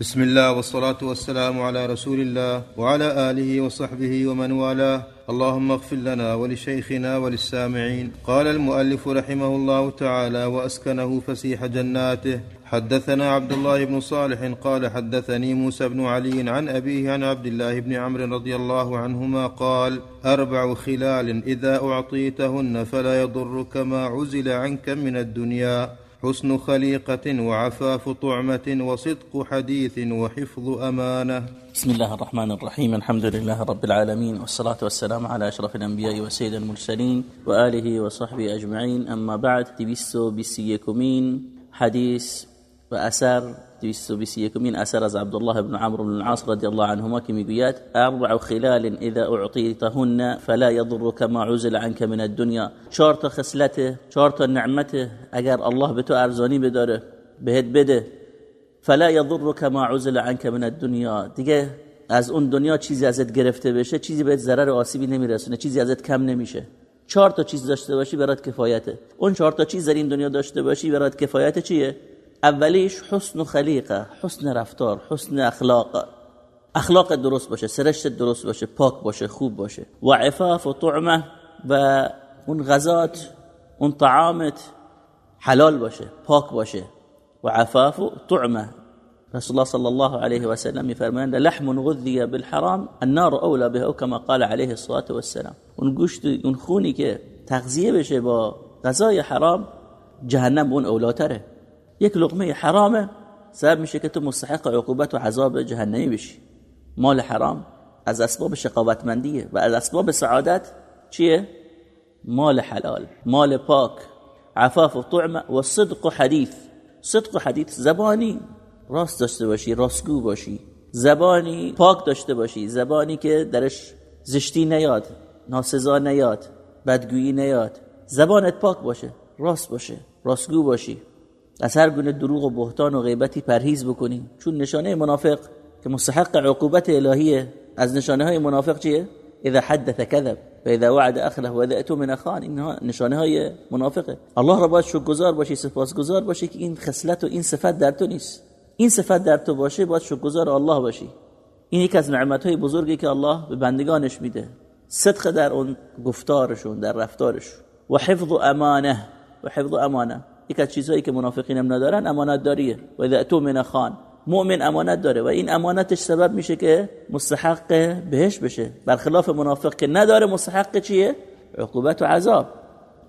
بسم الله والصلاة والسلام على رسول الله وعلى آله وصحبه ومن والاه. اللهم اغفر لنا ولشيخنا وللسامعين. قال المؤلف رحمه الله تعالى وأسكنه فسيح جناته. حدثنا عبد الله بن صالح قال حدثني موسى بن علي عن أبيه عن عبد الله بن عمرو رضي الله عنهما قال أربع خلال إذا أعطيتهن فلا يضرك ما عزل عنك من الدنيا. حسن خليقة وعفاف طعمة وصدق حديث وحفظ أمانة. بسم الله الرحمن الرحيم. الحمد لله رب العالمين والصلاة والسلام على أشرف الأنبياء وسيد المرسلين وآله وصحبه أجمعين. أما بعد تبسو بسيكمين حديث وأثر دویست و اثر از عبدالله بن عمرو بن العاص رضی الله عنهما که می‌گوید اربع خلال اذا اعطيتهن فلا يضرك ما عزل عنك من الدنيا. چهار تا خصلت چهار تا نعمت اگر الله به تو ارزانی بداره بهت بده. فلا يضرك ما عزل عنك من الدنيا. دیگه از اون دنیا چیزی ازت گرفته بشه چیزی بهت ضرر و آسیبی نمیرسونه چیزی ازت کم نمیشه. چهار تا چیز داشته باشی برات کفایته. اون چهار تا چیز در این دنیا داشته باشی برات کفایت چیه؟ اولیش حسن خلیقه حسن رفتار حسن اخلاق. اخلاق درست باشه سرشت درست باشه پاک باشه خوب باشه. و عفاف و طعمه و اون غذات اون طعامت حلال باشه پاک باشه. و عفاف و طعمه. رسول الله صلى الله عليه وسلم يفرمان لحم غذي بالحرام النار اولى به او كما قال عليه الصلاه والسلام. اون گوشت اون خونی که تغذیه بشه با غذای حرام جهنم اون اولاتره. یک لقمه حرامه. سبب میشه که تو مستحق عقوبت و عذاب جهنمی بشی. مال حرام از اسباب شقاوتمندیه و از اسباب سعادت چیه؟ مال حلال مال پاک. عفاف و طعم و صدق و حدیث. صدق و حدیث زبانی راست داشته باشی راستگو باشی. زبانی پاک داشته باشی زبانی که درش زشتی نیاد ناسزا نیاد بدگویی نیاد. زبانت پاک باشه راست باشه راستگو باشی. از هر گونه دروغ و بهتان و غیبتی پرهیز بکنی چون نشانه منافق که مستحق عقوبت الهیه از نشانه های منافق چیه؟ اذا حدث كذب و اذا وعد اخله و اذا من خان اینها نشانه های منافقه. الله را باید شکرگزار باشی سپاسگزار باشی که این خصلت و این صفت در تو نیست. این صفت در تو باشه باید شکرگزار الله باشی. این یک از نعمت های بزرگی که الله به بندگانش میده. صدق در اون گفتارشون در رفتارشون و حفظ امانه و حفظ امانه. یک از چیزهایی که منافقین هم ندارن امانت داریه. و اذا تو من خان مؤمن امانت داره و این امانتش سبب میشه که مستحق بهش بشه. برخلاف منافق که نداره مستحق چیه؟ عقوبت و عذاب.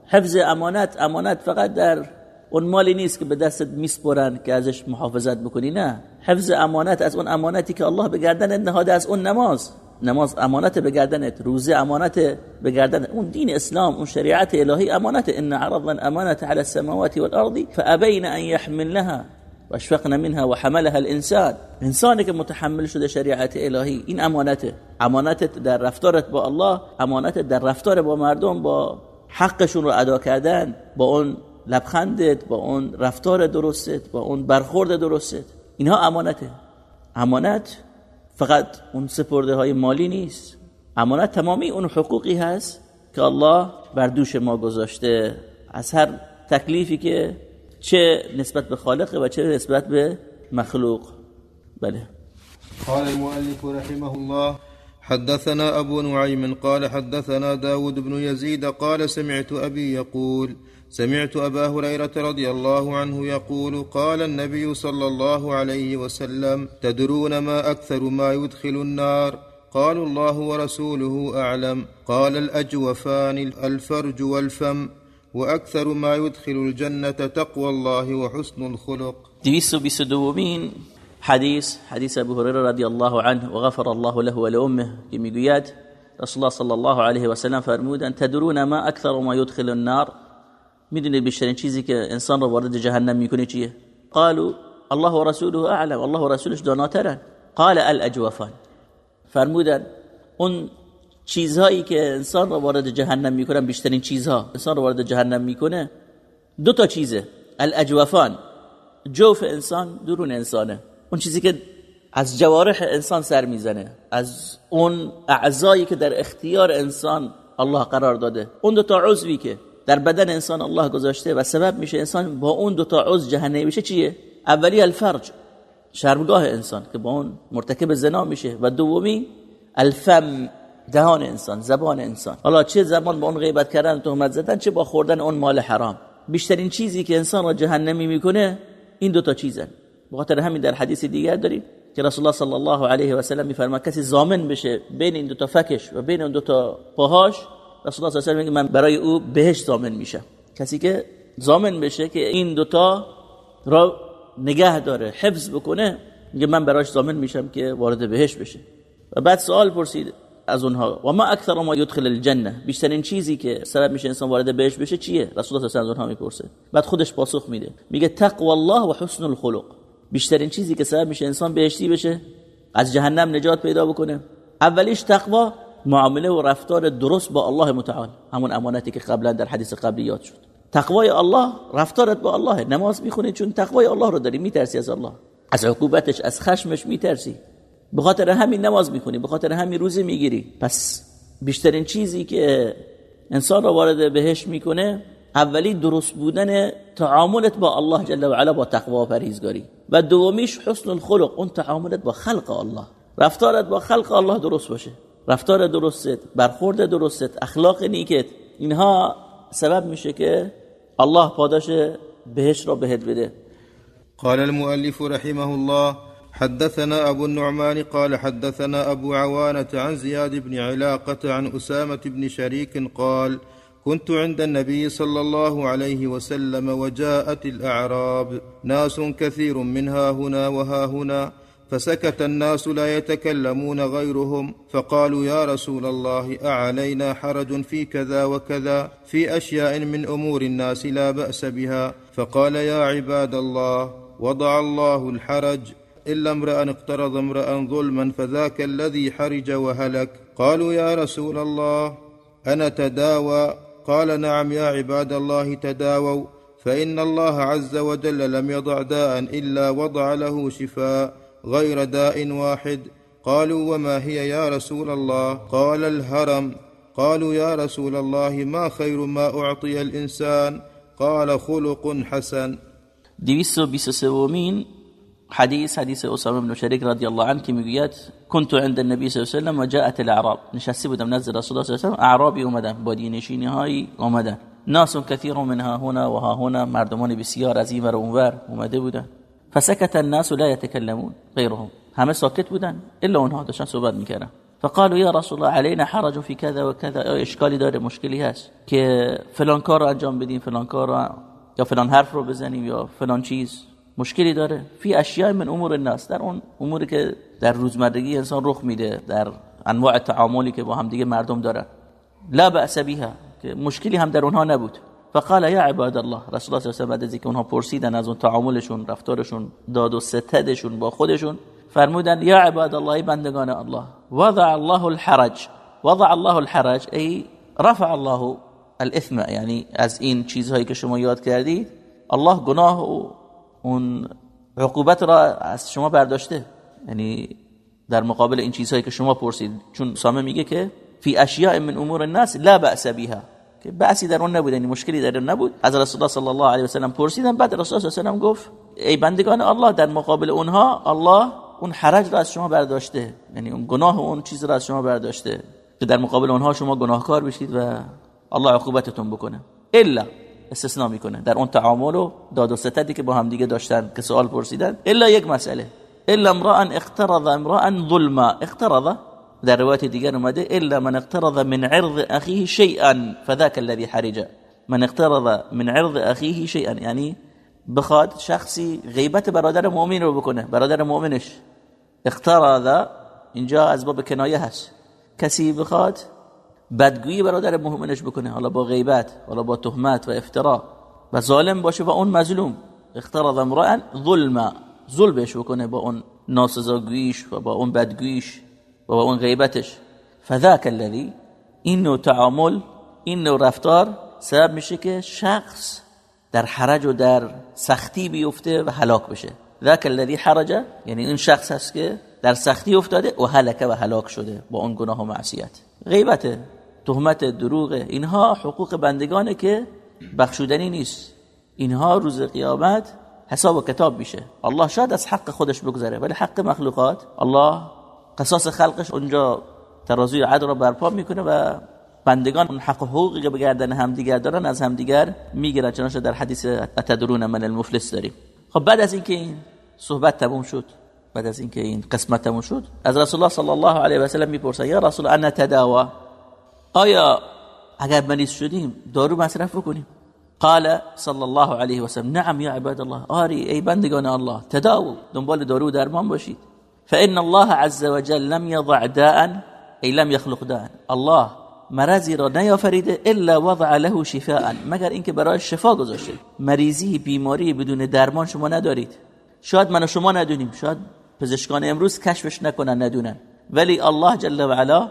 حفظ امانت امانت فقط در اون مالی نیست که به دستت میسپرن که ازش محافظت بکنی نه. حفظ امانت از اون امانتی که الله به گردن نهاده از اون نماز. نماز امانت به گردنت روزه امانت به گردنت. اون دین اسلام اون شریعت الهی امانت. ان عرضنا امانت على السماوات والارض فابين ان يحملنها واشفقنا منها وحملها الانسان. انسانی که متحمل شده شریعت الهی این امانته. امانت در رفتارت با الله امانت در رفتار با مردم با حقشون رو ادا کردن. با اون لبخندت با اون رفتار درستت با اون برخورد درستت. اینها امانته. امانت فقط اون سپرده های مالی نیست. امانت تمامی اون حقوقی هست که الله بر دوش ما گذاشته. از هر تکلیفی که چه نسبت به خالق و چه نسبت به مخلوق. بله. قال المؤلف رحمه الله حدثنا أبو نعيم قال حدثنا داود بن يزيد قال سمعت أبي يقول سمعت أبا هريرة رضي الله عنه يقول قال النبي صلى الله عليه وسلم تدرون ما أكثر ما يدخل النار؟ قالوا الله ورسوله أعلم. قال الأجوفان الفرج والفم وأكثر ما يدخل الجنة تقوى الله وحسن الخلق. دویست و حديث حديث ابو هريره رضي الله عنه وغفر الله له ولامه که رسول الله صلى الله عليه وسلم فرمودن تدرون ما أكثر ما يدخل النار می‌دونید بیشترین چیزی که انسان رو وارد جهنم می‌کنه چیه؟ قالوا الله و رسوله اعلم الله و رسولش داناترن. قال الاجوفان فرمودن اون چیزهایی که انسان رو وارد جهنم می‌کنن بیشترین چیزها. انسان رو وارد جهنم می‌کنه دو تا چیزه. الاجوفان جوف انسان درون انسانه. اون چیزی که از جوارح انسان سر می‌زنه از اون اعضایی که در اختیار انسان الله قرار داده. اون دو تا عضوی که در بدن انسان الله گذاشته و سبب میشه انسان با اون دو تا عضو جهنمی بشه چیه؟ اولی الفرج شرمگاه انسان که با اون مرتکب زنا میشه و دومی الفم دهان انسان زبان انسان. حالا چه زبان با اون غیبت کردن تهمت زدن چه با خوردن اون مال حرام. بیشترین چیزی که انسان را جهنمی می‌کنه این دو تا چیزن. بخاطر همین در حدیث دیگر داریم که رسول الله صلی الله علیه و سلم میفرماد کسی ضامن بشه بین این دو تا فکش و بین اون دو تا پاهاش رسول الله صلی الله من برای او بهش ضامن میشم کسی که ضامن بشه که این دو تا را نگه داره حفظ بکنه میگه من براش ضامن میشم که وارد بهش بشه. و بعد سوال پرسید از اونها و ما اکثر ما يدخل الجنه بیشترین چیزی که سبب میشه انسان وارد بهش بشه چیه؟ رسول الله صلی الله علیه و آله می‌پرسه. بعد خودش پاسخ میده. میگه تقوا الله و حسن الخلق. بیشترین چیزی که سبب میشه انسان بهشتی بشه از جهنم نجات پیدا بکنه. اولیش تقوا معامله و رفتار درست با الله متعال. همون امانتی که قبلا در حدیث قبلی یاد شد. تقوای الله رفتارت با الله. نماز می‌خونی چون تقوای الله رو داری میترسی از الله. از عقوبتش از خشمش میترسی. به خاطر همین نماز می‌خونی به خاطر همین روزه می‌گیری. پس بیشترین چیزی که انسان را وارد بهش می‌کنه اولی درست بودن تعاملت با الله جل و علا با تقوا و پرهیزگاری. و دومیش حسن الخلق اون تعاملت با خلق الله. رفتارت با خلق الله درست باشه. رفتار درستت برخورد درستت اخلاق نیکت اینها سبب میشه که الله پاداش بهش را بهت بده. قال المؤلف رحمه الله حدثنا أبو النعمان قال حدثنا أبو عوانة عن زياد بن علاقة عن أسامة بن شريك قال كنت عند النبي صلى الله عليه وسلم وجاءت الأعراب ناس كثير منها هنا وها هنا فسكت الناس لا يتكلمون غيرهم فقالوا يا رسول الله أعلينا حرج في كذا وكذا في أشياء من أمور الناس لا بأس بها. فقال يا عباد الله وضع الله الحرج إلا امرأ اقترض امرأ ظلما فذاك الذي حرج وهلك. قالوا يا رسول الله أنا تداوى؟ قال نعم يا عباد الله تداووا. فإن الله عز وجل لم يضع داء إلا وضع له شفاء. غير داء واحد. قالوا وما هي يا رسول الله؟ قال الهرم. قالوا يا رسول الله ما خير ما أعطي الإنسان؟ قال خلق حسن. دویست و بیست سومین حدیث حدیث اسامه بن شریک رضی الله عنه میگوید كنت عند النبي صلی الله علیه و سلم و جاءت الاعراب نشسته بودم نزد رسول الله صلی الله علیه و سلم اعرابی اومدن با نشینی های اومدن ناس كثير منها هنا و ها هنا مردمان بسیار از این اومده بودن فسكت الناس لا يتكلمون غيرهم همه ساکت بودن الا اونها داشتن صحبت می‌کردن. فقالوا يا رسول الله علينا حرج في كذا وكذا اشکالی داره مشکلی هست که فلان کار رو انجام بدیم فلان کار رو یا فلان حرف رو بزنیم یا فلان چیز. مشکلی داره. فی اشیاء من امور الناس. در اون اموری که در روزمرگی انسان رخ میده در انواع تعاملی که با هم دیگه مردم داره لا بأس بها که مشکلی هم در اونها نبود. فقال یا عباد الله رسول الله صلی الله علیه و که اونها پرسیدن از اون تعاملشون رفتارشون داد و ستدشون با خودشون فرمودن یا عباد الله بندگان الله وضع الله الحرج وضع الله الحرج ای رفع الله الاثم یعنی از این چیزهایی که شما یاد کردید الله گناه و اون عقوبت را از شما برداشته. یعنی در مقابل این چیزهایی که شما پرسید. چون سامه میگه که فی اشیاء من امور الناس لا بأس بها. که بحثی در اون نبود یعنی مشکلی در اون نبود. از رسول الله صلی الله علیه و سلم پرسیدن بعد رسول الله صلی الله علیه و گفت ای بندگان الله در مقابل اونها الله اون حرج را از شما برداشته یعنی اون گناه اون چیز را از شما برداشته. که در مقابل اونها شما گناهکار بشید و الله عقوبتتون بکنه. الا استثناء می‌کنه. در اون تعامل و داد و ستدی که با هم دیگه داشتن که سوال پرسیدن. الا یک مسئله. الا امرا اقترض امرا ظلما. اقترض؟ در روایت دیگر اومده إلا من اقترض من عرض اخیه شیئا فذاك الذي حرج. من اقترض من عرض اخیه شیئا یعنی بخواد شخصی غیبت برادر مؤمن رو بکنه برادر مؤمنش اقترض اینجا از باب کنایه هست. کسی بخواد بدگویی برادر مؤمنش بکنه حالا با غیبت حالا با تهمت و افترا و ظالم باشه و اون مظلوم. اقترض امرا ظلم ظلمش بکنه با اون ناسزاگویش و با اون بدگویش. و اون غیبتش فذاک الذی این نوع تعامل این نوع رفتار سبب میشه که شخص در حرج و در سختی بیفته و هلاک بشه. ذاک الذی حرج یعنی این شخص هست که در سختی افتاده و هلکه و هلاک شده با اون گناه و معصیت. غیبت تهمت دروغ اینها حقوق بندگانه که بخشودنی نیست. اینها روز قیامت حساب و کتاب میشه. الله شاید از حق خودش بگذره ولی حق مخلوقات الله قصاص خلقش اونجا ترازوی عدل رو برپا می‌کنه و بندگان اون حق و حقوقی که به گردن همدیگر دارن از همدیگر می‌گیرن. چنانچه در حدیث اتدرون من المفلس داریم. خب بعد از اینکه این صحبت تموم شد بعد از اینکه این قسمت تموم شد از رسول الله صلی الله علیه و سلم می‌پرسن یا رسول انا تداوا آیا اگر مریض شدیم دارو مصرف بکنیم؟ قال صلی الله علیه و سلم نعم یا عباد الله آری ای بندگان الله تداو دنبال دارو درمان باشید. فان الله عز وجل لم يضع داء ای لم يخلق داء. الله مرضی را نیافریده الا وضع له شفاء. مگر اینکه برای شفا گذاشته. مریضی بیماری بدون درمان شما ندارید. شاید من شما ندونیم. شاید پزشکان امروز کشفش نکنن ندونن. ولی الله جل و علا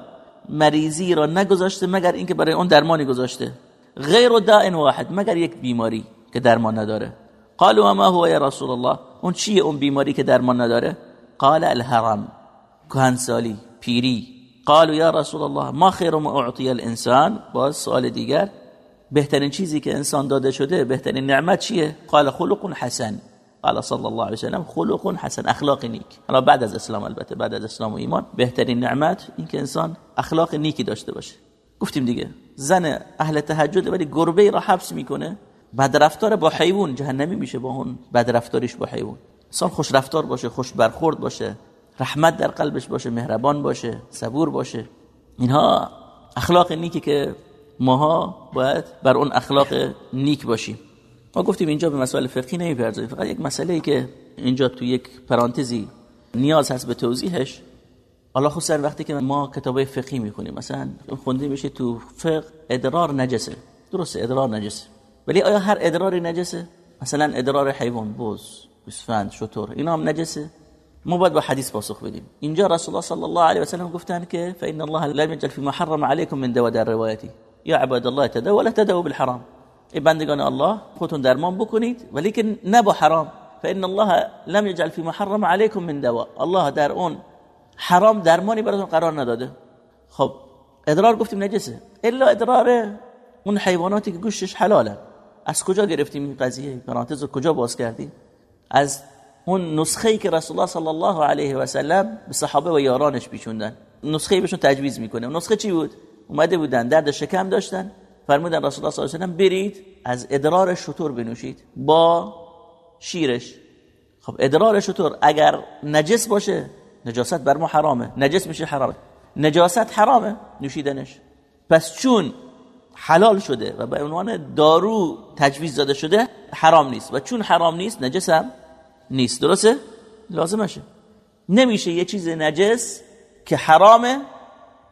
مریضی را نگذاشته مگر اینکه برای اون درمانی گذاشته. غیر دائن واحد مگر یک بیماری که درمان نداره. قالوا ما هو یا رسول الله؟ اون چیه اون بیماری که درمان نداره؟ قال الهرم کهنسالی پیری. قالوا یا رسول الله ما خیر ما اعطی الانسان. باز سوال دیگر بهترین چیزی که انسان داده شده بهترین نعمت چیه؟ قال خلق حسن. قال صلی الله علیه وسلم خلق حسن اخلاق نیک. حالا بعد از اسلام البته بعد از اسلام و ایمان بهترین نعمت این که انسان اخلاق نیکی داشته باشه. گفتیم دیگه زن اهل تهجد ولی گربه را حبس بعد رفتار با حیوان جهنمی میشه با اون بعد رفتارش با حیوان. انسان خوش رفتار باشه خوش برخورد باشه رحمت در قلبش باشه مهربان باشه صبور باشه. اینها اخلاق نیکی که ماها باید بر اون اخلاق نیک باشیم. ما گفتیم اینجا به مسائل فقهی نمی‌پردازیم فقط یک مسئله ای که اینجا تو یک پرانتزی نیاز هست به توضیحش. حالا خصوصا وقتی که ما کتابای فقهی می‌خونیم مثلا خونده میشه تو فقه ادرار نجسه. درسته ادرار نجسه. ولی آیا هر ادراری نجسه؟ مثلا ادرار حیوان بوز گوسفند شطور. اینا هم نجسه ما باید با حدیث پاسخ بدیم. اینجا رسول الله صلی الله علیه و سلم گفتن که فإن الله لم يجعل فيما حرم عليكم من دواء در روایتی. یا عباد الله تدوا ولا تدوا بالحرام. ای بندگان الله خودتون درمان بکنید ولی که نه با حرام. فإن الله لم يجعل فيما حرم عليكم من دواء. الله در اون حرام درمانی براتون قرار نداده. خب ادرار گفتیم نجسه الا ادرار اون حیواناتی که گوشتش حلاله. از کجا گرفتیم این قضیه؟ پرانتز کجا باز کردیم؟ از اون نسخه ای که رسول الله صلی الله علیه و سلم به صحابه و یارانش پیچوندن. نسخه بهشون تجویز می‌کنه. نسخه چی بود؟ اومده بودن درد شکم داشتن. فرمودن رسول الله صلی الله علیه و سلم برید از ادرار شطور بنوشید. با شیرش. خب ادرار شطور اگر نجس باشه نجاست بر ما حرامه. نجس میشه حرامه نجاست حرامه نوشیدنش. پس چون حلال شده و به عنوان دارو تجویز داده شده حرام نیست. و چون حرام نیست نجس هم نیست. درسته؟ لازمشه. نمیشه یه چیز نجس که حرامه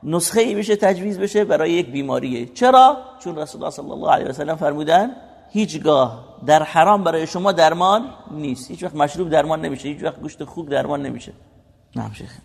نسخه ای بشه تجویز بشه برای یک بیماریه. چرا؟ چون رسول الله صلی الله علیه و سلم فرمودن هیچگاه در حرام برای شما درمان نیست. هیچ وقت مشروب درمان نمیشه هیچ وقت گوشت خوک درمان نمیشه. نعم شيخ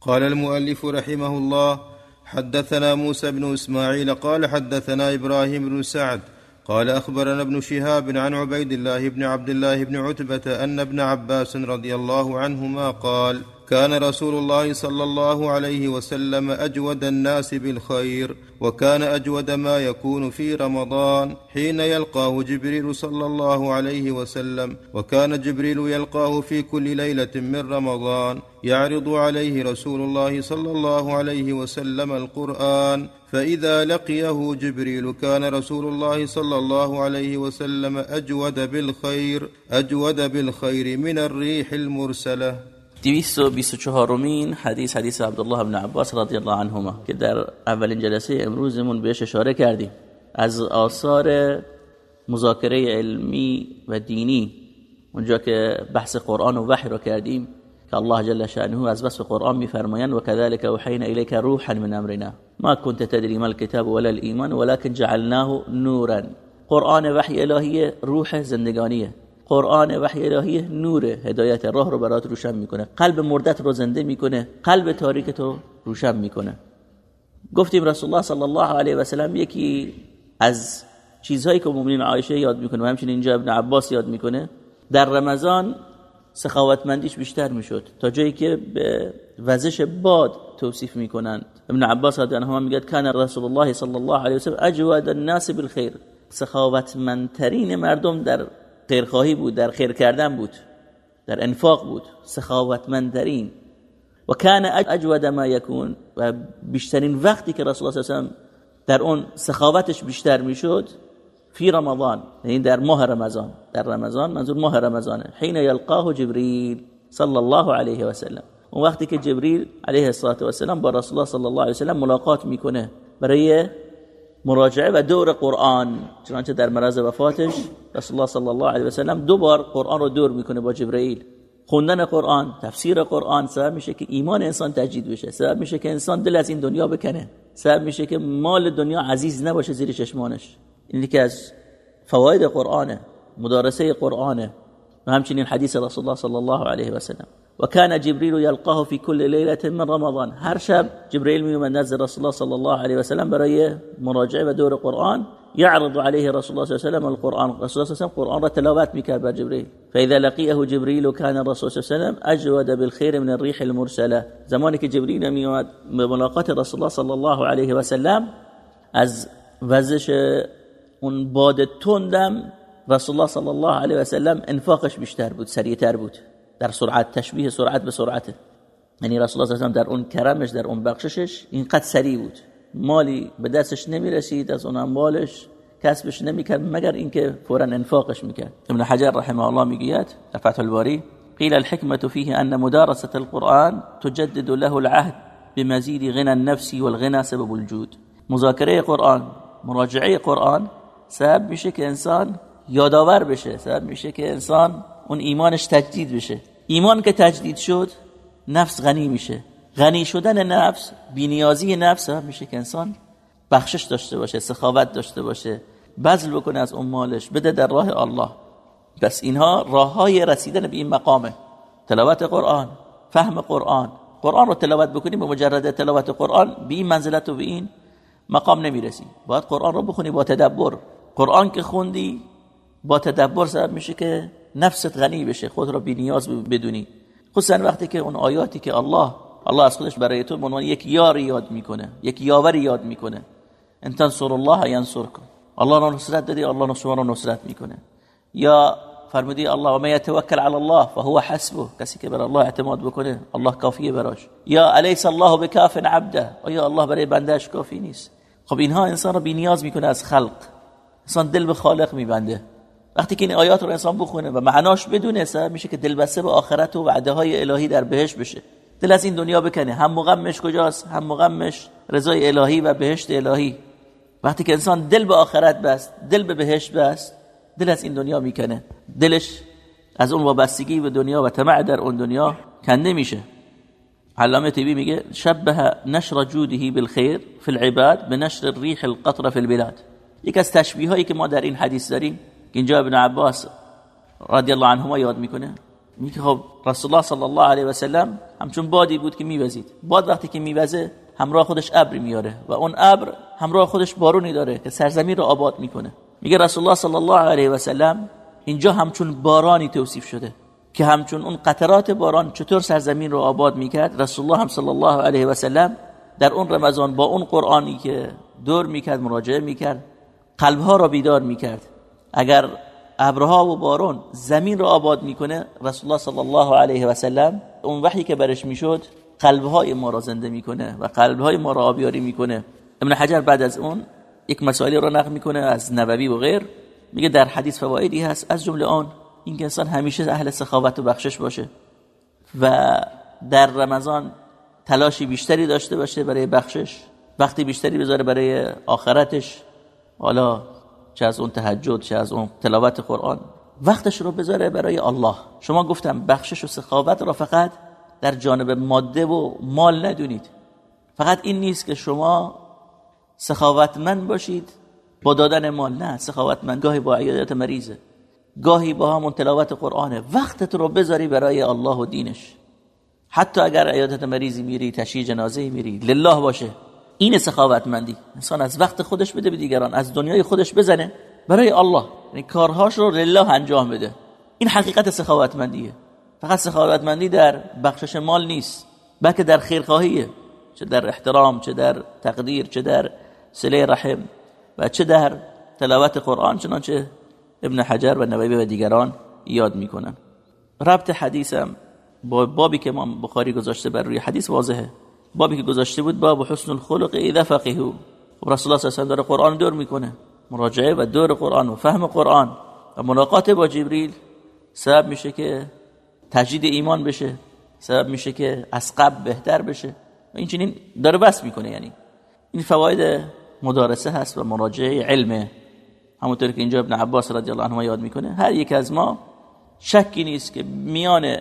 قال المؤلف رحمه الله حدثنا موسى بن اسماعيل قال حدثنا ابراهيم بن سعد قال أخبرنا ابن شهاب عن عبيد الله بن عبد الله بن عتبة أن ابن عباس رضي الله عنهما قال كان رسول الله صلى الله عليه وسلم أجود الناس بالخير وكان أجود ما يكون في رمضان حين يلقاه جبريل صلى الله عليه وسلم وكان جبريل يلقاه في كل ليلة من رمضان يعرض عليه رسول الله صلى الله عليه وسلم القرآن فإذا لقيه جبريل كان رسول الله صلى الله عليه وسلم أجود بالخير أجود بالخير من الريح المرسلة. 224 مین حدیث حدیث عبدالله بن عباس رضی الله عنهما که در اولین جلسه امروزمون بهش اشاره کردیم. از آثار مذاکره علمی و دینی اونجا که بحث قرآن و وحی رو کردیم که الله جل شأنه از بس قرآن میفرمایند و كذلك اوحینا الیک روحا من امرنا. ما كنت تدري ما الكتاب ولا الايمان ولكن جعلناه نورا. قرآن وحی الهی روح زندگانیه. قرآن وحی الهی نور هدایت راه رو برات روشن می‌کنه. قلب مردت رو زنده می‌کنه. قلب تاریک تو روشن می‌کنه. گفتیم رسول الله صلی الله علیه و سلم یکی از چیزهایی که مؤمنین عایشه یاد می‌کنه و همچنین اینجا ابن عباس یاد می‌کنه در رمضان سخاوتمندیش بیشتر می‌شد. تا جایی که به وزش باد توصیف می‌کنند. ابن عباس رضی الله عنه میگه کان رسول الله صلی الله علیه و سلم اجود الناس بالخير سخاوتمندترین مردم در خیرخواهی بود در خیر کردن بود در انفاق بود سخاوتمندترین. و کان اجود ما یکون و بیشترین وقتی که رسول الله صلی الله علیه و در اون سخاوتش بیشتر می‌شد فی رمضان یعنی در ماه رمضان. در رمضان منظور ماه رمضانه. حین یلقاه جبریل صلی الله علیه و سلم. اون وقتی که جبریل علیه الصلاه و السلام با رسول الله صلی الله علیه و سلم ملاقات می‌کنه برای مراجعه و دور قرآن. چنانچه در مرض وفاتش رسول الله صلی الله علیه و سلم دو بار قرآن رو دور می‌کنه با جبرئیل. خوندن قرآن تفسیر قرآن سبب میشه که ایمان انسان تجدید بشه. سبب میشه که انسان دل از این دنیا بکنه. سبب میشه که مال دنیا عزیز نباشه زیر چشمانش. این که از فواید قرآنه مدارسه قرآنه. و همچنین حدیث رسول الله صلی الله علیه و سلم. و کان جبریل یلقاه فی کل لیله من رمضان. هر شب جبریل می اومد نزد رسول الله صلی الله علیه و سلم برای مراجعه و دور قرآن. يعرض عليه رسول الله صلى الله عليه وسلم القرآن. رسول الله صلى الله عليه وسلم قرآن می‌کرد بر جبريل فإذا لقيه جبريل كان الرسول صلى الله عليه وسلم أجود بالخير من الريح المرسلة زمانی که جبريل میومد به ملاقات رسول الله صلی الله علیه و سلم از وزش اون باد تندم رسول الله صلی الله علیه و سلم انفاقش بیشتر بود سریعتر بود. در سرعت تشبیه سرعت به سرعت. یعنی رسول الله صلی الله علیه و در اون کرمش در اون بخششش اینقدر سریع بود. مالی به دستش نمی رسید از اون اموالش کسبش نمی‌کرد مگر اینکه فورا انفاقش می‌کرد. ابن حجر رحمه الله می‌گوید در فتح الباری قيل الحكمة فيه أن مدارسة القرآن تجدد له العهد بمزيد غنى النفس والغنى سبب الجود. مذاکره قرآن مراجعه قرآن سبب میشه که انسان یادآور بشه سبب میشه که انسان اون ایمانش تجدید بشه. ایمان که تجدید شد نفس غنی میشه. غنی شدن نفس بینیازی نفس میشه که انسان بخشش داشته باشه سخاوت داشته باشه بذل بکنه از اون مالش بده در راه الله. بس اینها راه های رسیدن به این مقامه تلاوت قرآن فهم قرآن. قرآن رو تلاوت بکنی به مجرد تلاوت قرآن به این منزلت و به این مقام نمی‌رسی باید قرآن رو بخونی با تدبر. قرآن که خوندی با تدبر سبب میشه که نفست غنی بشه خود را بی نیاز بدونی. خصوصا وقتی که اون آیاتی که الله الله از خودش برای تو عنوان یک یار یاد می‌کنه یک یاور یاد می‌کنه. ان تنصر الله ینصرکم. الله را نصرت دادی الله شما را نصرت می‌کنه. یا فرمودی الله و من يتوکل علی الله فهو حسبه. کسی که بر الله اعتماد بکنه الله کافیه براش. یا الیس الله بکاف عبده. یا الله برای بندهش کافی نیست؟ خب اینها انسان را بی نیاز می‌کنه از خلق. انسان دل به خالق میبنده. وقتی که این آیات رو انسان بخونه و معناش بدونه سبب میشه که دل بسته به آخرت و وعده های الهی در بهش بشه. دل از این دنیا بکنه. هم مغمش کجاست؟ هم مغمش رضای الهی و بهشت الهی. وقتی که انسان دل به آخرت بست دل به بهشت بست دل از این دنیا می‌کنه. دلش از اون وابستگی به دنیا و طمع در اون دنیا کنده میشه. علامه تیبی میگه شبه نشر جوده بالخير في العباد بنشر الريح القطره في البلاد. یک از تشبیه هایی که ما در این حدیث داریم اینجا ابن عباس رضی الله عنهما یاد می‌کنه؟ میگه خب رسول الله صلی الله علیه و سلم همچون بادی بود که میوزید. باد وقتی که میوزه همراه خودش ابری میاره و اون ابر همراه خودش بارونی داره که سرزمین رو آباد می‌کنه. میگه رسول الله صلی الله علیه و سلم اینجا همچون بارانی توصیف شده که همچون اون قطرات باران چطور سرزمین رو آباد می‌کرد. رسول الله هم صلی الله علیه و سلم در اون رمضان با اون قرآنی که دور می‌کرد مراجعه می‌کرد قلبها را بیدار می‌کرد. اگر ابرها و بارون زمین رو آباد می‌کنه رسول الله صلی الله علیه و سلم اون وحی که برش می‌شد قلبهای ما را زنده می‌کنه و قلبهای ما را آبیاری می‌کنه. ابن حجر بعد از اون یک مسائلی رو نقل می‌کنه از نبوی و غیر. میگه در حدیث فوایدی هست. از جمله آن این انسان همیشه اهل سخاوت و بخشش باشه و در رمضان تلاشی بیشتری داشته باشه برای بخشش وقتی بیشتری بذاره برای آخرتش. حالا چه از اون تهجد چه از اون تلاوت قرآن. وقتش رو بذاره برای الله. شما گفتم بخشش و سخاوت را فقط در جانب ماده و مال ندونید. فقط این نیست که شما سخاوتمند باشید با دادن مال. نه سخاوتمند گاهی با عیادت مریضه. گاهی با همون تلاوت قرآنه. وقتت رو بذاری برای الله و دینش. حتی اگر عیادت مریضی میری تشییع جنازه میری لله باشه. این سخاوتمندی. انسان از وقت خودش بده به دیگران از دنیای خودش بزنه برای الله. یعنی کارهاش رو لله انجام بده. این حقیقت سخاوتمندیه. فقط سخاوتمندی در بخشش مال نیست بلکه در خیرخواهیه. چه در احترام چه در تقدیر چه در سله رحم و چه در تلاوت قرآن چنانچه ابن حجر و نووی و دیگران یاد می‌کنن. ربط حدیثم با بابی که امام بخاری گذاشته بر روی حدیث واضحه. بابی که گذاشته بود باب حسن الخلق اذا فقهو خب رسول الله صلی و قرآن دور می‌کنه مراجعه و دور قرآن و فهم قرآن و ملاقات با جبریل. سبب میشه که تجدید ایمان بشه سبب میشه که از قبل بهتر بشه و این چنین داره بس می‌کنه. یعنی این فواید مدارسه هست و مراجعه علمه همونطور که اینجا ابن عباس رضی الله عنه یاد می‌کنه هر یک از ما شکی نیست که میان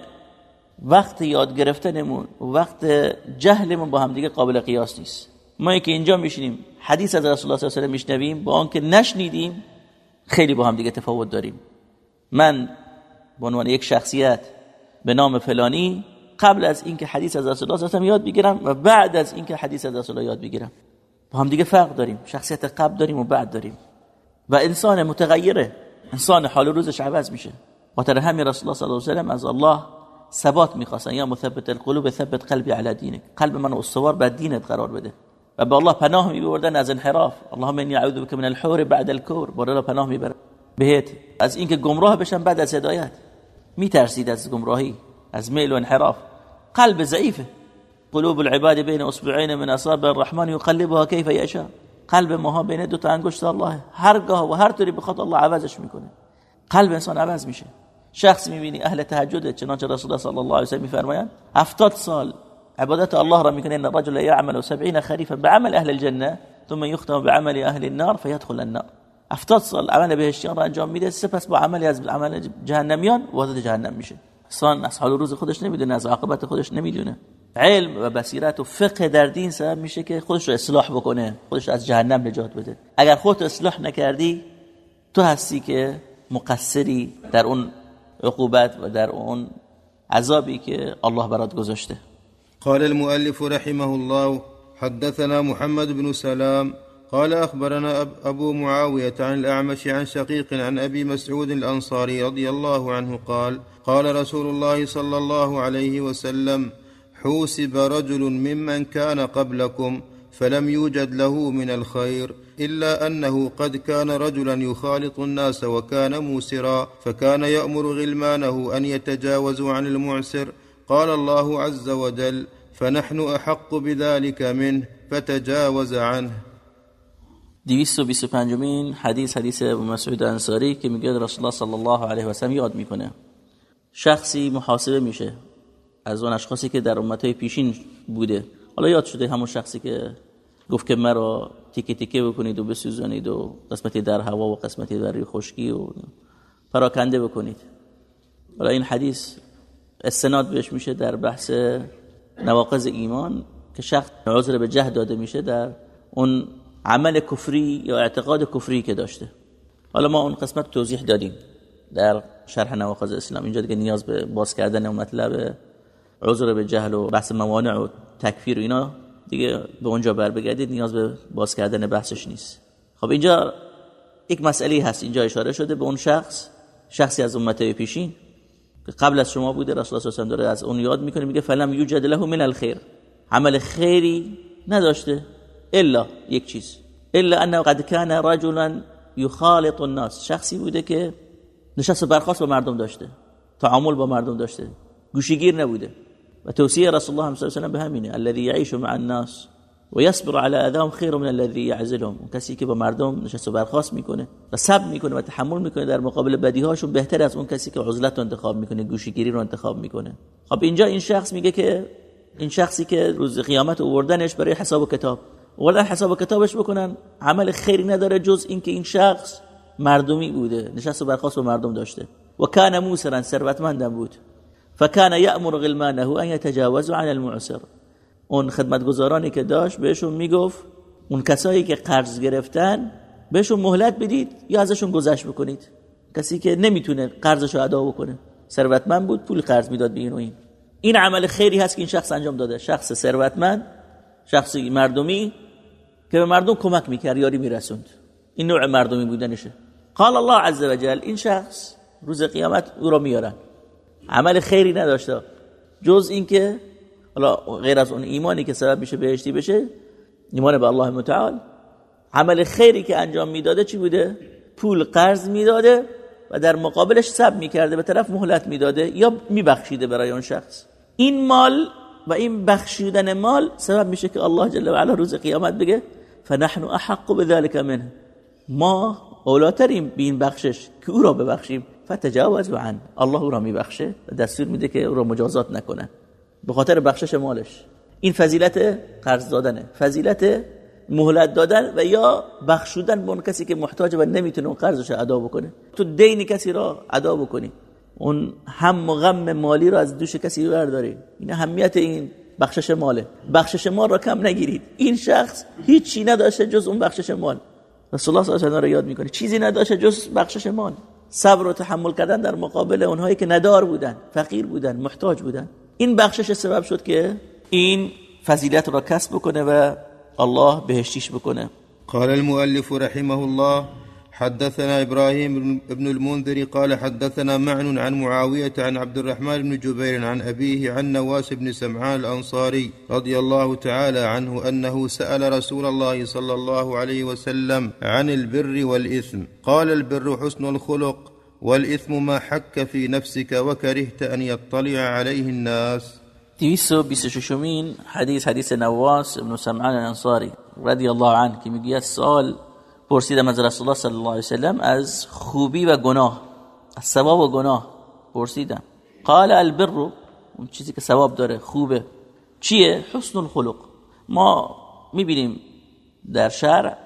وقت یاد گرفتنمون و وقت جهلمون با هم دیگه قابل قیاس نیست. ما که اینجا میشینیم حدیث از رسول الله صلی الله علیه و میشنویم با آنکه نشنیدیم خیلی با هم دیگه تفاوت داریم. من به عنوان یک شخصیت به نام فلانی قبل از اینکه حدیث از رسول الله صلی یاد بگیرم و بعد از اینکه حدیث از رسول الله یاد بگیرم. با هم دیگه فرق داریم شخصیت قبل داریم و بعد داریم. و انسان متغیره انسان حال روزش عوض میشه. خاطر همین رسول الله صلی الله علیه و از الله ثبات می‌خواستن. یا مثبت القلوب ثبت قلبی علی دینک. قلب من استوار بر دینت قرار بده. و به الله پناه میبردن از انحراف. اللهم انی اعوذ بک من الحور بعد الكور بر پناه می‌بره بهت. از اینکه گمراه بشن بعد از هدایت. میترسید از گمراهی از میل و انحراف. قلب ضعیفه. قلوب العباد بین اصبعین من اصابع الرحمن يقلبها كيف يشاء قلب ماها بین دو تا انگشت الله. هرگاه و هر طوری بخواد الله عوضش می‌کنه. قلب انسان عوض میشه. شخص می‌بینی اهل تهجد چنانچه رسول الله صلی الله علیه و سلم میفرمایند 70 سال عبادت الله را می‌کنه ان الرجل يعمل 70 خريفا بعمل اهل الجنه ثم يختم بعمل اهل النار فيدخل النار. 70 سال عمل بهشتیان را انجام میده سپس با عملی از عمل جهنمیان وارد جهنم میشه. انسان از حال روز خودش نمی‌دونه از عاقبت خودش نمی‌دونه. علم و بصیرت و فقه در دین سبب میشه که خودش رو اصلاح بکنه خودش از جهنم نجات بده. اگر خودت اصلاح نکردی تو هستی که مقصری در اون عقوبت و در اون عذابی که الله برات گذاشته. قال المؤلف رحمه الله حدثنا محمد بن سلام قال أخبرنا أبو معاوية عن الأعمش عن شقيق عن أبي مسعود الأنصاري رضي الله عنه قال قال رسول الله صلى الله عليه وسلم حوسب رجل ممن كان قبلكم فلم يوجد له من الخير الا انه قد كان رجلا يخالط الناس وكان موسرا فكان يامر غلمانه ان يتجاوزوا عن المعسر. قال الله عز وجل فنحن احق بذلك منه فتجاوز عنه. 225 مین حدیث حدیث ابو مسعود انصاری که میگه رسول الله صلی الله علیه و سلم یاد می‌کنه. شخصی محاسبه میشه از اون اشخاصی که در امتهای پیشین بوده. حالا یاد شده همون شخصی که گفت که مرا تیکه تیکه بکنید و بسوزانید و قسمتی در هوا و قسمتی در خشکی و پراکنده بکنید. حالا این حدیث استناد بهش میشه در بحث نواقض ایمان که شخص عذر به جهد داده میشه در اون عمل کفری یا اعتقاد کفری که داشته. حالا ما اون قسمت توضیح دادیم در شرح نواقض اسلام. اینجا دیگه نیاز به باز کردن اون مطلب عذر به جهل و بحث موانع و تکفیر و اینا دیگه به اونجا بر بگردید نیاز به باز کردن بحثش نیست. خب اینجا یک مسئله هست اینجا اشاره شده به اون شخص شخصی از امته پیشین. که قبل از شما بوده رسول الله صلی داره از اون یاد می‌کنه میگه فلم یوجد له من الخير عمل خیری نداشته الا یک چیز. الا انه قد كان رجلا يخالط الناس. شخصی بوده که نشست برخاست با مردم داشته. تعامل با مردم داشته. گوشیگیر نبوده. و توصیه رسول الله صلی الله علیه و به همینه الذي يعيش مع الناس ويصبر على اذاهم خير من الذي يعزلهم. کسی که مردم نشست و برخاست می‌کنه و صبر می‌کنه و تحمل می‌کنه در مقابل بدی هاشون بهتر از اون کسی که عزلت رو انتخاب می‌کنه گوشیگیری رو انتخاب می‌کنه. خب اینجا این شخص میگه که این شخصی که روز قیامت اووردنش برای حساب و کتاب. اولا حساب و کتابش بکنن عمل خیری نداره جز اینکه این شخص مردمی بوده نشست و برخاست با مردم داشته. و کان موسرا ثروتمندم بود. فکان یأمر غلمانه ان يتجاوزوا عن المعسر. اون خدمتگزارانی که داشت بهشون می‌گفت اون کسایی که قرض گرفتن بهشون مهلت بدید یا ازشون گذشت بکنید. کسی که نمی‌تونه قرضش رو ادا بکنه. ثروتمند بود پول قرض می‌داد به این و این. این عمل خیری هست که این شخص انجام داده. شخص ثروتمند شخصی مردمی که به مردم کمک می‌کرد یاری میرسوند. این نوع مردمی بودنشه. قال الله عز وجل این شخص روز قیامت او را میارن. عمل خیری نداشته. جز اینکه حالا غیر از اون ایمانی که سبب میشه بهشتی بشه ایمان به الله متعال. عمل خیری که انجام می‌داده چی بوده؟ پول قرض می‌داده و در مقابلش سب می‌کرده به طرف مهلت می‌داده یا میبخشیده برای اون شخص. این مال و این بخشیدن مال سبب میشه که الله جل و علا روز قیامت بگه فنحن احق بذلك منه. ما اولاتریم به این بخشش که او را ببخشیم. فتجاوز عن. الله را میبخشه و دستور میده که او را مجازات نکنه. به خاطر بخشش مالش. این فضیلت قرض دادنه فضیلت مهلت دادن و یا بخشودن به اون کسی که محتاج و نمی‌تونه اون قرضش ادا بکنه. تو دین کسی را ادا بکنی. اون هم و غم مالی را از دوش کسی برداری. این اهمیت این بخشش ماله. بخشش مال را کم نگیرید. این شخص هیچی نداشته جز اون بخشش مال. رسول الله صلی الله علیه و را یاد می‌کنه. چیزی نداشته جز بخشش مال. صبر و تحمل کردن در مقابل اونهایی که ندار بودن فقیر بودن محتاج بودن. این بخشش سبب شد که این فضیلت را کسب بکنه و الله بهشتیش بکنه. قال المؤلف رحمه الله حدثنا إبراهيم بن المنذر قال حدثنا معن عن معاوية عن عبد الرحمن بن جبير عن أبيه عن نواس بن سمعان الأنصاري رضي الله تعالى عنه أنه سأل رسول الله صلى الله عليه وسلم عن البر والإثم. قال البر حسن الخلق والإثم ما حك في نفسك وكرهت أن يطلع عليه الناس. 226 حدیث حدیث نواس ابن سمعان الانصاری رضی الله عنه میگه سال پرسیدم از رسول الله صلی الله علیه وسلم از خوبی و گناه از ثواب و گناه پرسیدم. قال البر اون چیزی که ثواب داره خوبه. چیه؟ حسن الخلق. ما می‌بینیم در شرع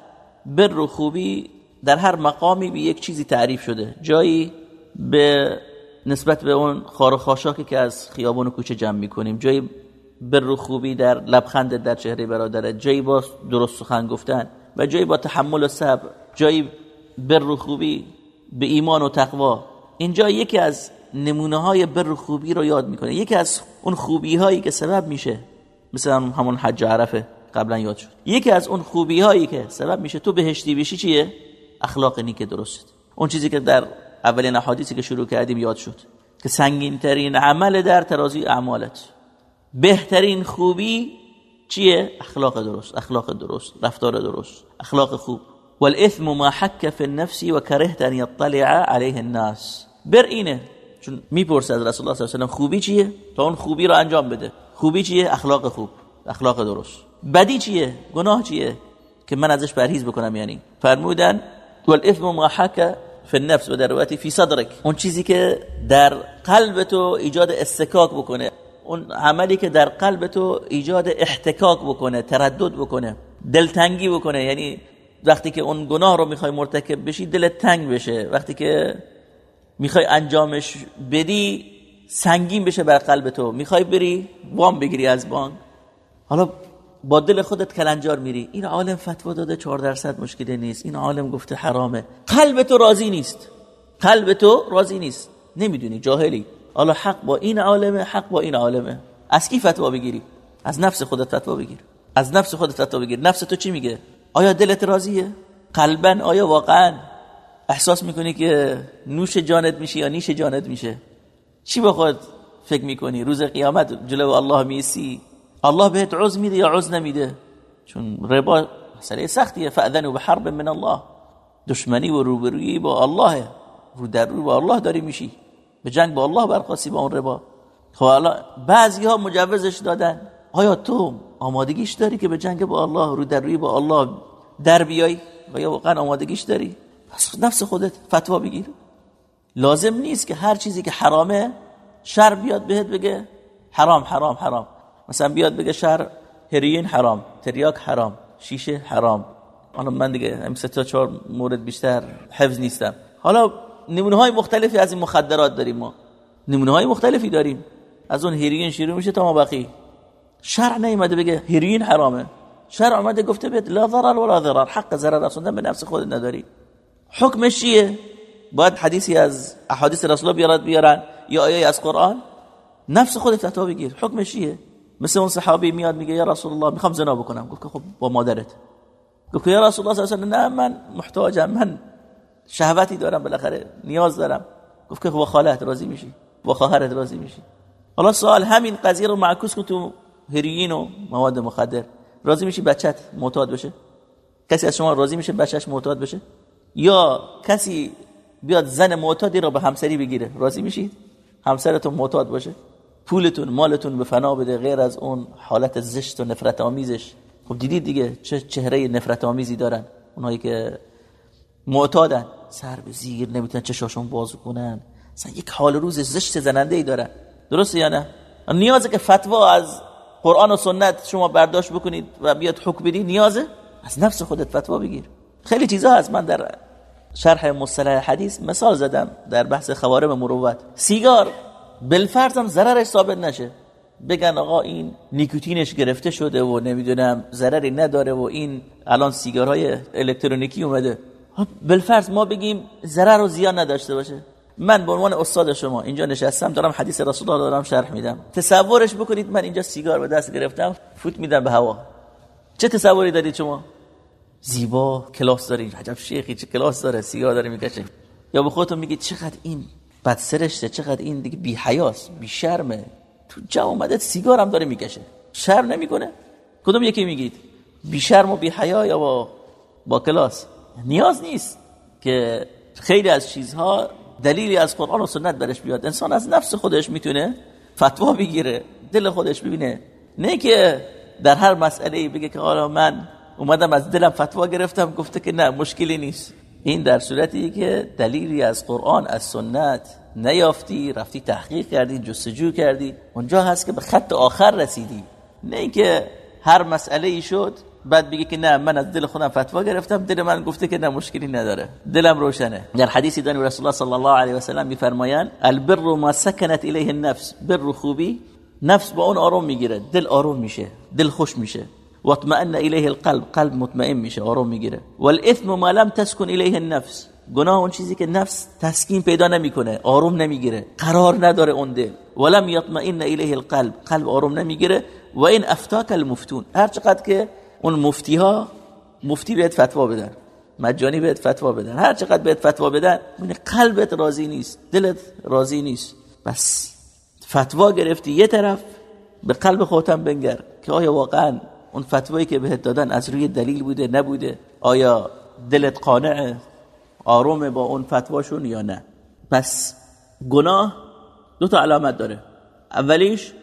بر و خوبی در هر مقامی به یک چیزی تعریف شده. جایی به نسبت به اون خار خاشاکی که از خیابان و کوچه جمع می‌کنیم. جایی بر و خوبی در لبخند در چهره برادره. جایی با درست سخن گفتن. و جایی با تحمل و صبر جایی بر خوبی به ایمان و تقوا. اینجا یکی از نمونه های بر خوبی رو یاد می‌کنه. یکی از اون خوبی هایی که سبب میشه مثل همون حج عرفه قبلا یاد شد. یکی از اون خوبی هایی که سبب میشه تو بهشتی بشی چیه؟ اخلاق نیک درست اون چیزی که در اولین احادیثی که شروع کردیم یاد شد. که سنگین ترین عمل در ترازی اعمالت. بهترین خوبی چیه؟ اخلاق درست اخلاق درست رفتار درست اخلاق خوب. والاثم ما حك في النفس وكرهت ان يطلع عليه الناس. بر اینه چون می‌پرسه از رسول الله صلی الله علیه و خوبی چیه؟ تا اون خوبی رو انجام بده. خوبی چیه؟ اخلاق خوب اخلاق درست. بدی چیه؟ گناه چیه؟ که من ازش پرهیز بکنم یعنی. فرمودن والاثم ما حك فی النفس و در فی صدرک. اون چیزی که در قلب تو ایجاد استکاک بکنه. اون عملی که در قلب تو ایجاد احتکاک بکنه تردد بکنه دلتنگی بکنه. یعنی وقتی که اون گناه رو می‌خوای مرتکب بشی دلت تنگ بشه. وقتی که می‌خوای انجامش بدی سنگین بشه بر قلب تو. می‌خوای بری وام بگیری از بانک حالا با دل خودت کلنجار میری. این عالم فتوا داده 4 درصد مشکلی نیست. این عالم گفته حرامه. قلب تو راضی نیست. قلب تو راضی نیست. نمی‌دونی جاهلی. حالا حق با این عالمه حق با این عالمه. از کی فتوا بگیری؟ از نفس خودت فتوا بگیر. از نفس خودت فتوا بگیر. نفس تو چی میگه؟ آیا دلت راضیه؟ قلبا؟ آیا واقعا؟ احساس می‌کنی که نوش جانت میشه یا نیش جانت میشه؟ چی با خود فکر می‌کنی؟ روز قیامت جلو الله میسی الله بهت عوض میده یا عوض نمیده؟ چون ربا مسئله سختیه. فاذن به حرب من الله. دشمنی و روبرویی با الله رو در رو با الله داری میشی. به جنگ با الله برخواستی با اون ربا. خب حالا بعضی ها مجوزش دادن. آیا تو آمادگیش داری که به جنگ با الله رو در روی با الله در بیای؟ یا واقعا آمادگیش داری؟ پس نفس خودت فتوا بگیر. لازم نیست که هر چیزی که حرامه شر بیاد بهت بگه. حرام حرام حرام. مثلا بیاد بگه شهر هرین حرام تریاک حرام شیشه حرام. حالا من دیگه هم سه تا چهار مورد بیشتر حفظ نیستم. حالا نمونه های مختلفی از این مخدرات داریم ما. نمونه های مختلفی داریم. از اون هیروین شروع میشه تا ما بقی شرع نیومده بگه هیروین حرامه. شرع اومده گفته بهت لا ضرر ولا ضرار. حق ضرر رسوندن به نفس خودت نداری. حکمش چیه؟ باید حدیثی از احادیث رسول بیارد بیارن یا آیه از قرآن؟ نفس خودت فتوا بگیر. حکمش چیه؟ مثل اون صحابی میاد میگه یا رسول الله می‌خوام زنا بکنم. گفت خب با مادرت. گفت یا رسول الله صلی الله علیه و نه من محتاجم من شهوتی دارم بالاخره نیاز دارم. گفت که با خالت راضی میشی؟ با خواهرت راضی میشی؟ حالا سوال همین قضیه رو معکوس کن تو هروئین و مواد مخدر. راضی میشی بچت معتاد بشه؟ کسی از شما راضی میشه بچهش معتاد بشه؟ یا کسی بیاد زن معتادی رو به همسری بگیره راضی میشید همسرتون معتاد باشه؟ پولتون مالتون به فنا بده غیر از اون حالت زشت و نفرت آمیزش خب دیدید دیگه چه چهره نفرت آمیزی دارن اونایی که معتادن. سر به زیر نمی‌تونن چشاشون باز کنن. مثلا یک حال روز زشت زننده ای دارن. درسته یا نه؟ نیازه که فتوا از قرآن و سنت شما برداشت بکنید و بیاد حکم بدید؟ نیازه؟ از نفس خودت فتوا بگیر. خیلی چیزا هست. من در شرح مصطلح حدیث مثال زدم در بحث خوارم مروت. سیگار بالفرض هم ضررش ثابت نشه. بگن آقا این نیکوتینش گرفته شده و نمی‌دونم ضرری نداره و این الان سیگارهای الکترونیکی اومده. بالفرض ما بگیم ضرر و زیان نداشته باشه. من به عنوان استاد شما اینجا نشستم دارم حدیث رسول الله دارم شرح میدم. تصورش بکنید من اینجا سیگار به دست گرفتم فوت میدم به هوا. چه تصوری دارید شما؟ زیبا کلاس دارید عجب شیخی چه کلاس داره سیگار داره می‌کشه. یا به خودتون میگید چقدر این بد سرشته چقدر این دیگه بی حیاس بی شرمه. تو جا اومده سیگار هم داره می‌کشه. شرم نمی‌کنه؟ کدوم یکی میگید؟ بی شرم و بی حیا یا با با کلاس؟ نیاز نیست که خیلی از چیزها دلیلی از قرآن و سنت برش بیاد. انسان از نفس خودش می‌تونه فتوا بگیره دل خودش ببینه. نه که در هر مسئله بگه که حالا من اومدم از دلم فتوا گرفتم گفته که نه مشکلی نیست. این در صورتی که دلیلی از قرآن از سنت نیافتی رفتی تحقیق کردی جستجو کردی. اونجا هست که به خط آخر رسیدی. نه اینکه هر مسئله ای شد بعد بگی که نه من از دل خودم فتوا گرفتم دل من گفته که نه مشکلی نداره. دلم روشنه. در حدیثی دانی رسول الله صلی الله علیه و سلم میفرمایند البر ما سکنت الیه النفس بر خوبی نفس با اون آروم می‌گیره دل آروم میشه دل خوش میشه. واطمئن الیه القلب قلب مطمئن میشه آروم می‌گیره. والاثم ما لم تسکن الیه النفس گناه اون چیزی که نفس تسکین پیدا نمی‌کنه آروم نمی‌گیره قرار نداره اون دل. ولم یطمئن الیه القلب قلب آروم نمی‌گیره. و این افتاک المفتون هر چقدر که اون مفتی ها مفتی بهت فتوا بدن مجانی بهت فتوا بدن. هر چقدر بهت فتوا بدن من قلبت راضی نیست دلت راضی نیست. بس. فتوا گرفتی یه طرف به قلب خودم بنگر که آیا واقعا اون فتوایی که بهت دادن از روی دلیل بوده نبوده؟ آیا دلت قانعه آرومه با اون فتواشون یا نه؟ پس گناه دو تا علامت داره. اولیش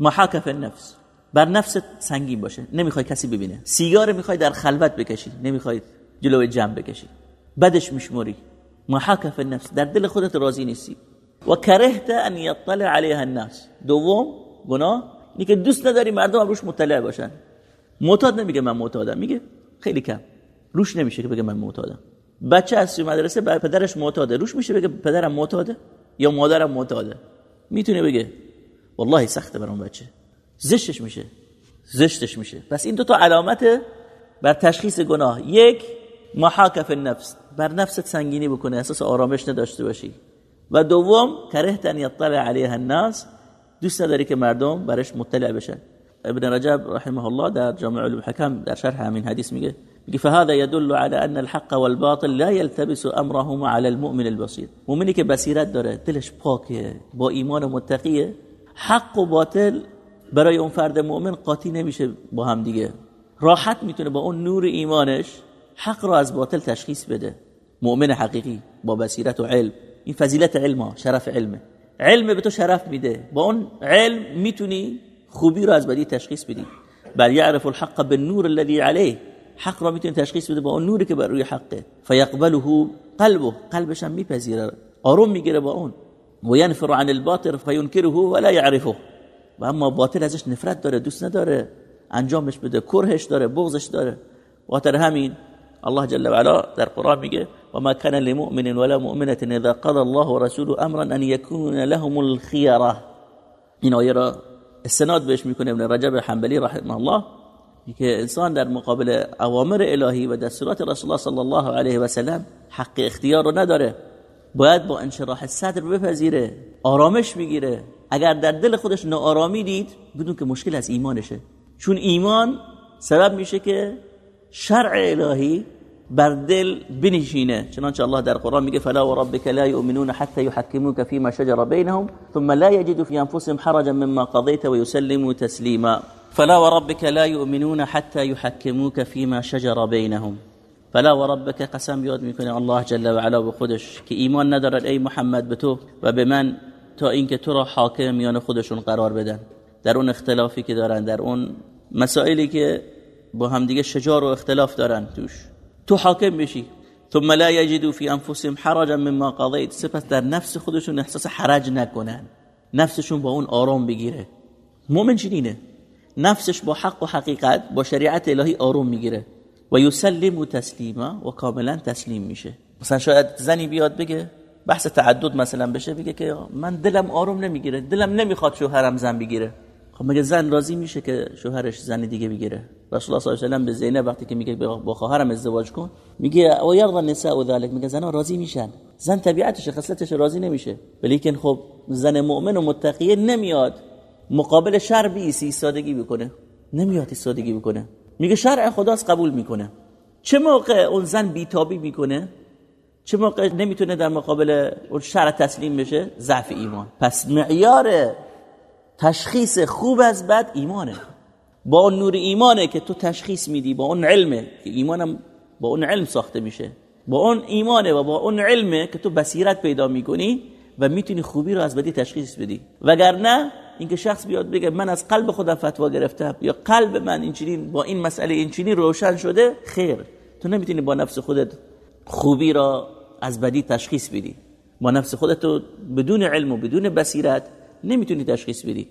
محاکف النفس. بر نفست سنگین باشه. نمی‌خوای کسی ببینه. سیگار می‌خوای در خلوت بکشی. نمی‌خوای جلوی جمع بکشی. بدش میشموری. محاکف النفس. در دل خودت راضی نیستی. و کرهت ان یطلع علیها الناس. دوم گناه. اینی که دوست نداری مردم روش مطلع باشن. معتاد نمیگه من معتادم. میگه خیلی کم. روش نمیشه که بگه من معتادم. بچه از مدرسه پدرش معتاده. روش میشه بگه پدرم معتاده یا مادرم معتاده. می‌تونه بگه والله سخته برام بچه. زشتش میشه. زشتش میشه. پس این دو تا علامت بر تشخیص گناه. یک محاکف النفس. بر نفست سنگینی بکنه. اساس آرامش نداشته باشی. و دوم کرهتن یطلع علیها الناس. دوست نداری که مردم برش مطلع بشن. ابن رجب رحمه الله در جامع علوم حکم در شرح همین حدیث میگه. میگه فهذا يدل على ان الحق والباطل لا يلتبس امرهما على المؤمن البصير مؤمنی که بصیرت داره دلش پاکه با ایمان متقیه. حق و باطل برای اون فرد مؤمن قاطی نمیشه با هم دیگه. راحت می‌تونه با اون نور ایمانش حق را از باطل تشخیص بده. مؤمن حقیقی با بصیرت و علم. این فضیلت علمه شرف علمه. علم به تو شرف میده. با اون علم می‌تونی خوبی را از بدی تشخیص بدی. بل یعرف الحق بالنور الذي عليه حق را می‌تونی تشخیص بده با اون نوری که بر روی حقه. فیقبله قلبه. قلبش هم میپذیره. آروم می‌گیره با اون. و ینفر عن الباطل فینکره ولا يعرفه و اما باطل ازش نفرت داره دوست نداره انجامش بده کرهش داره بغضش داره. و همین الله جل وعلا در قرآن میگه وما كان لمؤمن ولا مؤمنة اذا قضى الله ورسوله امرا ان يكون لهم الخيره این آیه را استناد بهش می‌کنه ابن رجب حنبلی رحمه الله. که انسان در مقابل اوامر الهی و دستورات رسول الله صلی الله علیه و سلم حق اختیار رو نداره. باید با انشراح صدر بپذیره آرامش بگیره اگر در دل خودش ناآرامی دید بدون که مشکل از ایمانشه. چون ایمان سبب میشه که شرع الهی بر دل بنشینه. چنانچه الله در قرآن میگه فلا و ربک لا یؤمنون حتى يحكموك فيما شجر بينهم ثم لا يجدوا في انفسهم حرجا مما قضيت ويسلموا تسليما فلا وربك لا يؤمنون حتى يحكموك فيما شجر بينهم فلا و ربک قسم یاد می‌کنه الله جل و علا به خودش که ایمان ندارد ای محمد به تو و به من تا اینکه تو را حاکم میان خودشون قرار بدن. در اون اختلافی که دارن در اون مسائلی که با همدیگه شجار و اختلاف دارن توش. تو حاکم بشی. ثم لا یجدوا فی انفسهم حرجا مما قضیت. سپس در نفس خودشون احساس حرج نکنن. نفسشون با اون آرام بگیره. مؤمن چنینه. نفسش با حق و حقیقت با شریعت الهی آروم می‌گیره. و یسلم تسلیما و کاملا تسلیم میشه. مثلا شاید زنی بیاد بگه بحث تعدد مثلا بشه بگه که من دلم آروم نمی‌گیره دلم نمی‌خواد شوهرم زن بگیره. خب مگه زن راضی میشه که شوهرش زن دیگه بگیره؟ رسول الله صلی الله علیه و آله به زینب وقتی که میگه با خواهرم ازدواج کن میگه و یرضى النساء ذلك میگه زنا راضی میشن. زن طبیعتش خصلتش راضی نمیشه. ولیکن خب زن مؤمن و متقیه نمیاد مقابل شر بیسی سادگی بکنه. نمیاد سادگی بکنه. میگه شرع خداست قبول می‌کنه. چه موقع اون زن بیتابی می‌کنه؟ چه موقع نمی‌تونه در مقابل اون شرع تسلیم بشه؟ ضعف ایمان. پس معیار تشخیص خوب از بد ایمانه. با اون نور ایمانه که تو تشخیص میدی با اون علمه. که ایمانم با اون علم ساخته میشه. با اون ایمانه و با اون علمه که تو بصیرت پیدا می‌کنی و می‌تونی خوبی رو از بدی تشخیص بدی. وگرنه اینکه شخص بیاد بگه من از قلب خودم فتوا گرفتم یا قلب من اینچنین با این مسئله اینچنین روشن شده خیر. تو نمی‌تونی با نفس خودت خوبی را از بدی تشخیص بدی با نفس خودت بدون علم و بدون بصیرت نمی‌تونی تشخیص بدی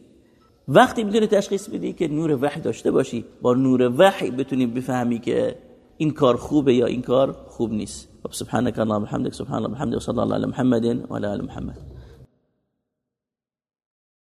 وقتی می‌تونی تشخیص بدی که نور وحی داشته باشی با نور وحی بتونی بفهمی که این کار خوبه یا این کار خوب نیست سبحانك اللهم وبحمدك سبحان الله وبحمده وصلى الله على محمد وعلى ال محمد